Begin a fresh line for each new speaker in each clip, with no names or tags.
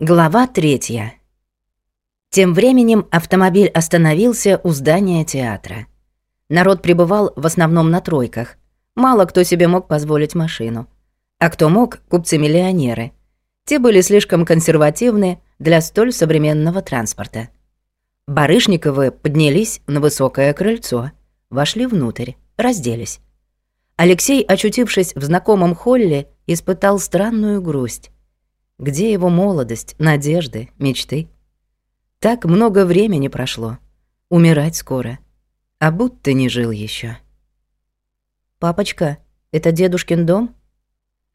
Глава третья. Тем временем автомобиль остановился у здания театра. Народ пребывал в основном на тройках. Мало кто себе мог позволить машину. А кто мог – купцы-миллионеры. Те были слишком консервативны для столь современного транспорта. Барышниковы поднялись на высокое крыльцо, вошли внутрь, разделись. Алексей, очутившись в знакомом холле, испытал странную грусть. Где его молодость, надежды, мечты? Так много времени прошло. Умирать скоро. А будто не жил еще. «Папочка, это дедушкин дом?»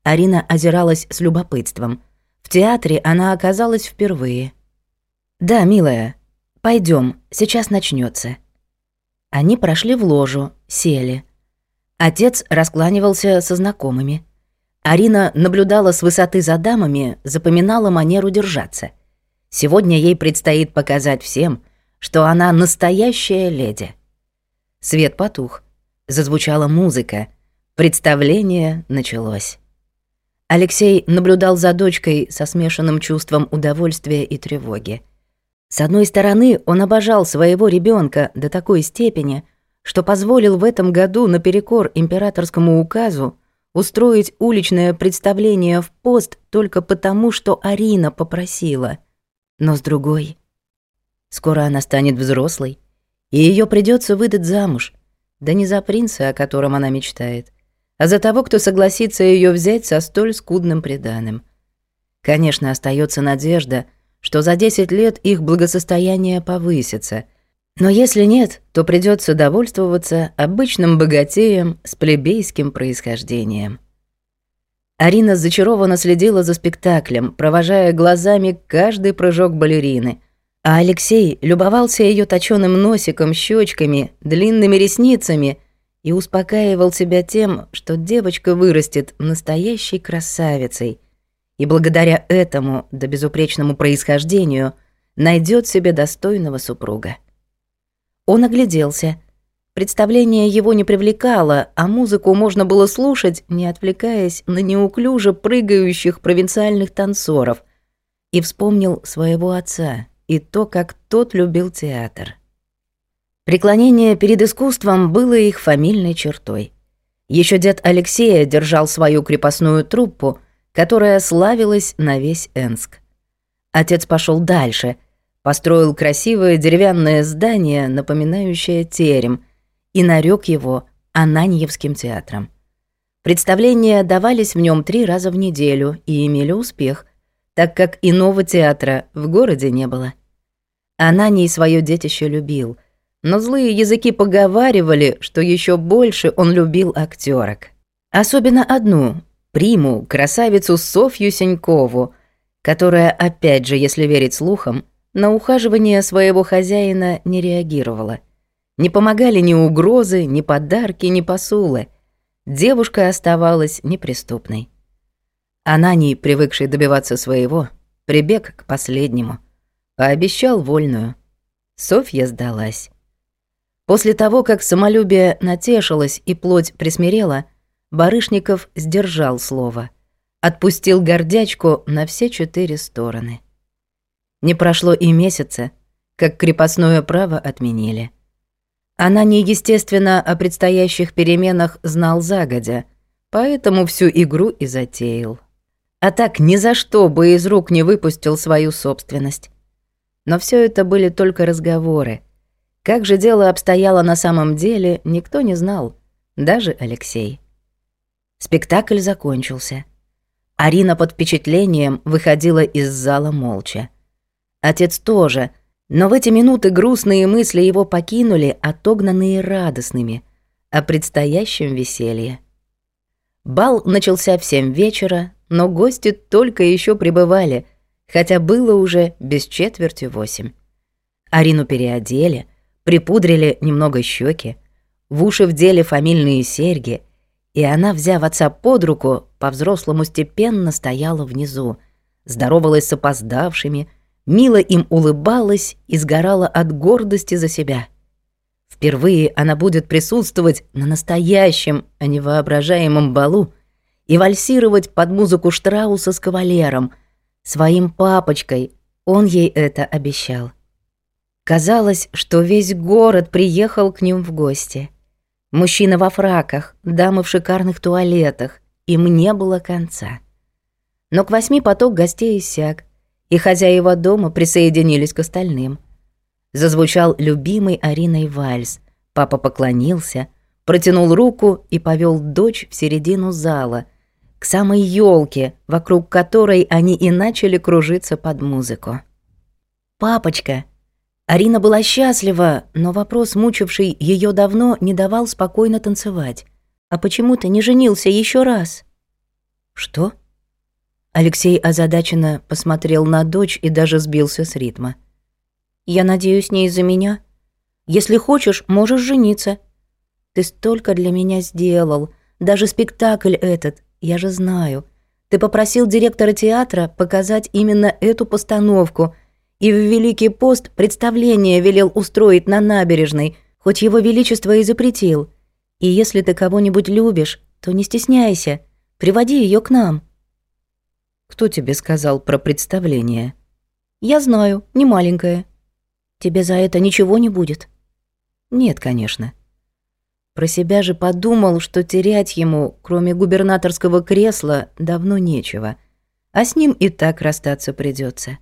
Арина озиралась с любопытством. В театре она оказалась впервые. «Да, милая, пойдем, сейчас начнется. Они прошли в ложу, сели. Отец раскланивался со знакомыми – Арина наблюдала с высоты за дамами, запоминала манеру держаться. Сегодня ей предстоит показать всем, что она настоящая леди. Свет потух. Зазвучала музыка. Представление началось. Алексей наблюдал за дочкой со смешанным чувством удовольствия и тревоги. С одной стороны, он обожал своего ребенка до такой степени, что позволил в этом году наперекор императорскому указу устроить уличное представление в пост только потому, что Арина попросила. Но с другой... Скоро она станет взрослой, и ее придется выдать замуж. Да не за принца, о котором она мечтает, а за того, кто согласится ее взять со столь скудным приданым. Конечно, остается надежда, что за 10 лет их благосостояние повысится — но если нет, то придется довольствоваться обычным богатеем с плебейским происхождением. Арина зачарованно следила за спектаклем, провожая глазами каждый прыжок балерины, а Алексей любовался ее точёным носиком, щечками, длинными ресницами и успокаивал себя тем, что девочка вырастет настоящей красавицей, и благодаря этому, да безупречному происхождению, найдет себе достойного супруга. Он огляделся. Представление его не привлекало, а музыку можно было слушать, не отвлекаясь на неуклюже прыгающих провинциальных танцоров. И вспомнил своего отца и то, как тот любил театр. Преклонение перед искусством было их фамильной чертой. Еще дед Алексея держал свою крепостную труппу, которая славилась на весь Энск. Отец пошел дальше — построил красивое деревянное здание, напоминающее терем, и нарек его Ананьевским театром. Представления давались в нем три раза в неделю и имели успех, так как иного театра в городе не было. Ананий свое детище любил, но злые языки поговаривали, что еще больше он любил актерок. Особенно одну, приму, красавицу Софью Сенькову, которая, опять же, если верить слухам, на ухаживание своего хозяина не реагировала. Не помогали ни угрозы, ни подарки, ни посулы. Девушка оставалась неприступной. не привыкший добиваться своего, прибег к последнему. Пообещал вольную. Софья сдалась. После того, как самолюбие натешилось и плоть присмирела, Барышников сдержал слово. Отпустил гордячку на все четыре стороны. Не прошло и месяца, как крепостное право отменили. Она неестественно о предстоящих переменах знал загодя, поэтому всю игру и затеял. А так ни за что бы из рук не выпустил свою собственность. Но все это были только разговоры. Как же дело обстояло на самом деле, никто не знал, даже Алексей. Спектакль закончился. Арина под впечатлением выходила из зала молча. Отец тоже, но в эти минуты грустные мысли его покинули, отогнанные радостными, о предстоящем веселье. Бал начался в семь вечера, но гости только еще прибывали, хотя было уже без четверти восемь. Арину переодели, припудрили немного щеки, в уши вдели фамильные серьги, и она, взяв отца под руку, по-взрослому степенно стояла внизу, здоровалась с опоздавшими, Мила им улыбалась и сгорала от гордости за себя. Впервые она будет присутствовать на настоящем, а не воображаемом балу и вальсировать под музыку Штрауса с кавалером, своим папочкой. Он ей это обещал. Казалось, что весь город приехал к ним в гости. Мужчины во фраках, дамы в шикарных туалетах. Им не было конца. Но к восьми поток гостей иссяк, и хозяева дома присоединились к остальным. Зазвучал любимый Ариной вальс. Папа поклонился, протянул руку и повел дочь в середину зала, к самой елке, вокруг которой они и начали кружиться под музыку. «Папочка!» Арина была счастлива, но вопрос, мучивший ее давно, не давал спокойно танцевать. «А почему ты не женился еще раз?» «Что?» Алексей озадаченно посмотрел на дочь и даже сбился с ритма. «Я надеюсь, не из-за меня? Если хочешь, можешь жениться. Ты столько для меня сделал, даже спектакль этот, я же знаю. Ты попросил директора театра показать именно эту постановку, и в Великий пост представление велел устроить на набережной, хоть его величество и запретил. И если ты кого-нибудь любишь, то не стесняйся, приводи ее к нам». Кто тебе сказал про представление? Я знаю, не маленькое. Тебе за это ничего не будет? Нет, конечно. Про себя же подумал, что терять ему, кроме губернаторского кресла, давно нечего. А с ним и так расстаться придется.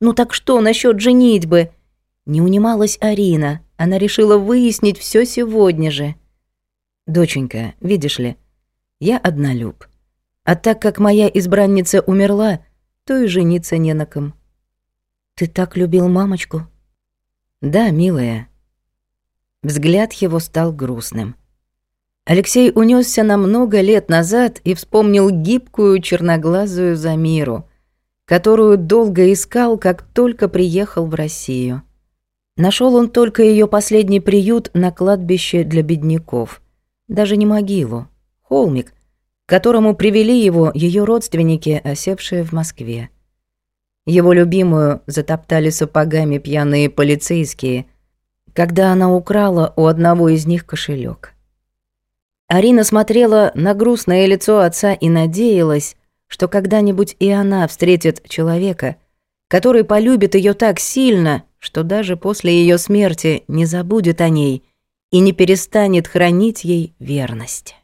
«Ну так что насчет женитьбы?» Не унималась Арина. Она решила выяснить все сегодня же. «Доченька, видишь ли, я однолюб. А так как моя избранница умерла, то и жениться не на ком. Ты так любил мамочку? Да, милая. Взгляд его стал грустным. Алексей унесся на много лет назад и вспомнил гибкую черноглазую Замиру, которую долго искал, как только приехал в Россию. Нашел он только ее последний приют на кладбище для бедняков, даже не могилу, холмик, к которому привели его ее родственники, осевшие в Москве. Его любимую затоптали сапогами пьяные полицейские, когда она украла у одного из них кошелек. Арина смотрела на грустное лицо отца и надеялась, что когда-нибудь и она встретит человека, который полюбит ее так сильно, что даже после ее смерти не забудет о ней и не перестанет хранить ей верность.